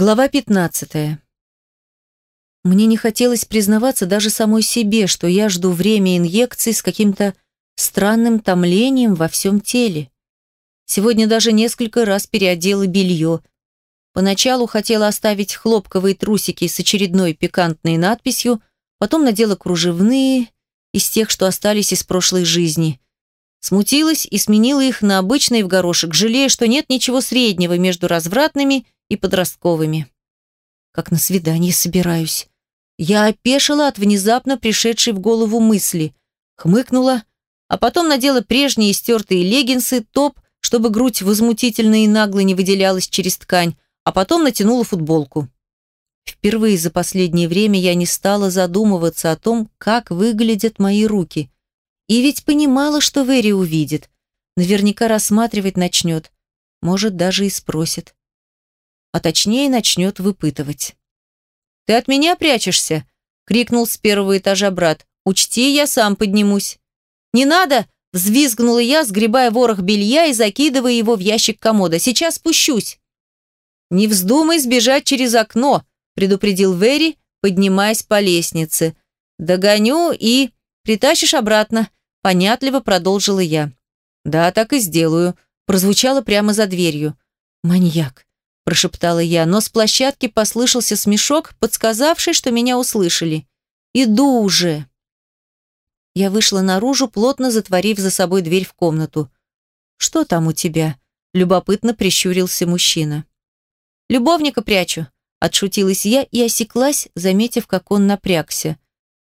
Глава 15. Мне не хотелось признаваться даже самой себе, что я жду время инъекций с каким-то странным томлением во всем теле. Сегодня даже несколько раз переодела белье. Поначалу хотела оставить хлопковые трусики с очередной пикантной надписью, потом надела кружевные из тех, что остались из прошлой жизни. Смутилась и сменила их на обычные в горошек, жалея, что нет ничего среднего между развратными и подростковыми. Как на свидание собираюсь. Я опешила от внезапно пришедшей в голову мысли, хмыкнула, а потом надела прежние стертые леггинсы, топ, чтобы грудь возмутительно и нагло не выделялась через ткань, а потом натянула футболку. Впервые за последнее время я не стала задумываться о том, как выглядят мои руки. И ведь понимала, что Вэри увидит. Наверняка рассматривать начнет. Может, даже и спросит а точнее начнет выпытывать. «Ты от меня прячешься?» — крикнул с первого этажа брат. «Учти, я сам поднимусь». «Не надо!» — взвизгнула я, сгребая ворох белья и закидывая его в ящик комода. «Сейчас спущусь». «Не вздумай сбежать через окно», — предупредил Вэри, поднимаясь по лестнице. «Догоню и...» «Притащишь обратно», — понятливо продолжила я. «Да, так и сделаю», — прозвучало прямо за дверью. «Маньяк прошептала я, но с площадки послышался смешок, подсказавший, что меня услышали. «Иду уже!» Я вышла наружу, плотно затворив за собой дверь в комнату. «Что там у тебя?» – любопытно прищурился мужчина. «Любовника прячу», – отшутилась я и осеклась, заметив, как он напрягся.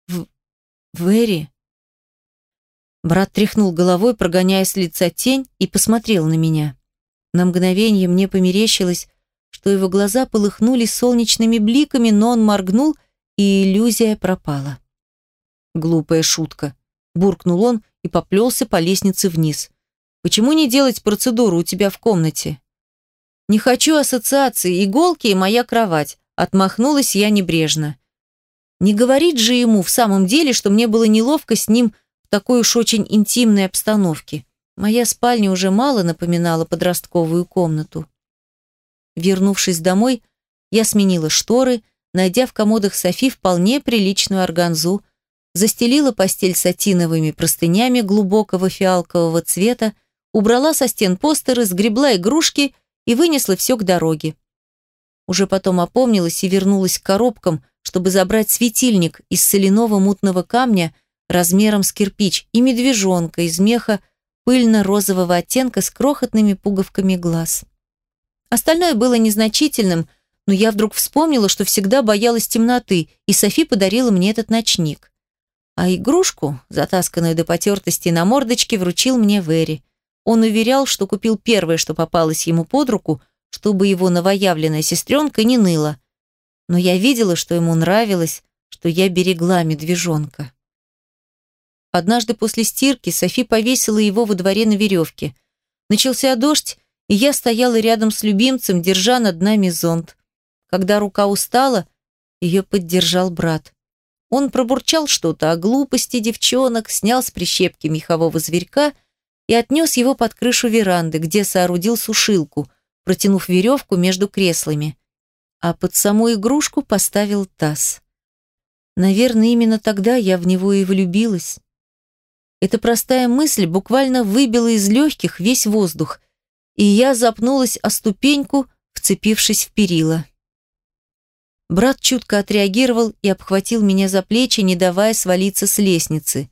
«В... Вэри?» Брат тряхнул головой, прогоняя с лица тень, и посмотрел на меня. На мгновение мне померещилось, что его глаза полыхнули солнечными бликами, но он моргнул, и иллюзия пропала. «Глупая шутка», – буркнул он и поплелся по лестнице вниз. «Почему не делать процедуру у тебя в комнате?» «Не хочу ассоциации, иголки и моя кровать», – отмахнулась я небрежно. Не говорить же ему в самом деле, что мне было неловко с ним в такой уж очень интимной обстановке. Моя спальня уже мало напоминала подростковую комнату. Вернувшись домой, я сменила шторы, найдя в комодах Софи вполне приличную органзу, застелила постель сатиновыми простынями глубокого фиалкового цвета, убрала со стен постеры, сгребла игрушки и вынесла все к дороге. Уже потом опомнилась и вернулась к коробкам, чтобы забрать светильник из соляного мутного камня размером с кирпич и медвежонка из меха пыльно-розового оттенка с крохотными пуговками глаз. Остальное было незначительным, но я вдруг вспомнила, что всегда боялась темноты, и Софи подарила мне этот ночник. А игрушку, затасканную до потертости на мордочке, вручил мне Вэри. Он уверял, что купил первое, что попалось ему под руку, чтобы его новоявленная сестренка не ныла. Но я видела, что ему нравилось, что я берегла медвежонка. Однажды после стирки Софи повесила его во дворе на веревке. Начался дождь, и я стояла рядом с любимцем, держа над нами зонт. Когда рука устала, ее поддержал брат. Он пробурчал что-то о глупости девчонок, снял с прищепки мехового зверька и отнес его под крышу веранды, где соорудил сушилку, протянув веревку между креслами. А под саму игрушку поставил таз. Наверное, именно тогда я в него и влюбилась. Эта простая мысль буквально выбила из легких весь воздух, и я запнулась о ступеньку, вцепившись в перила. Брат чутко отреагировал и обхватил меня за плечи, не давая свалиться с лестницы.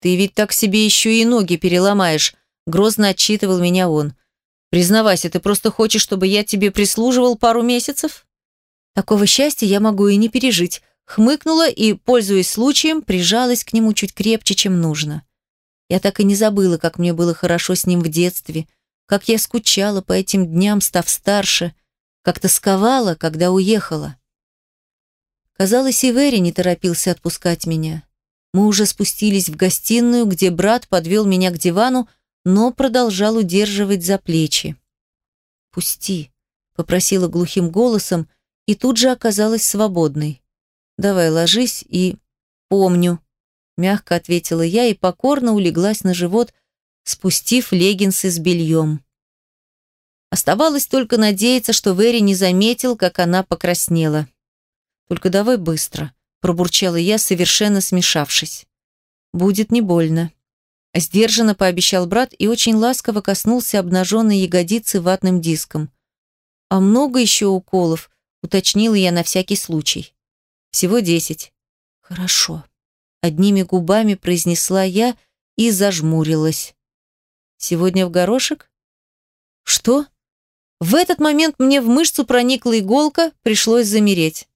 «Ты ведь так себе еще и ноги переломаешь», — грозно отчитывал меня он. «Признавайся, ты просто хочешь, чтобы я тебе прислуживал пару месяцев?» «Такого счастья я могу и не пережить», — хмыкнула и, пользуясь случаем, прижалась к нему чуть крепче, чем нужно. Я так и не забыла, как мне было хорошо с ним в детстве — как я скучала по этим дням, став старше, как тосковала, когда уехала. Казалось, и Вэри не торопился отпускать меня. Мы уже спустились в гостиную, где брат подвел меня к дивану, но продолжал удерживать за плечи. «Пусти», — попросила глухим голосом, и тут же оказалась свободной. «Давай ложись и...» «Помню», — мягко ответила я и покорно улеглась на живот, спустив леггинсы с бельем. Оставалось только надеяться, что Вэри не заметил, как она покраснела. «Только давай быстро», – пробурчала я, совершенно смешавшись. «Будет не больно». Сдержанно пообещал брат и очень ласково коснулся обнаженной ягодицы ватным диском. «А много еще уколов?» – уточнила я на всякий случай. «Всего десять». «Хорошо», – одними губами произнесла я и зажмурилась. «Сегодня в горошек?» «Что?» В этот момент мне в мышцу проникла иголка, пришлось замереть.